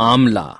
Amla.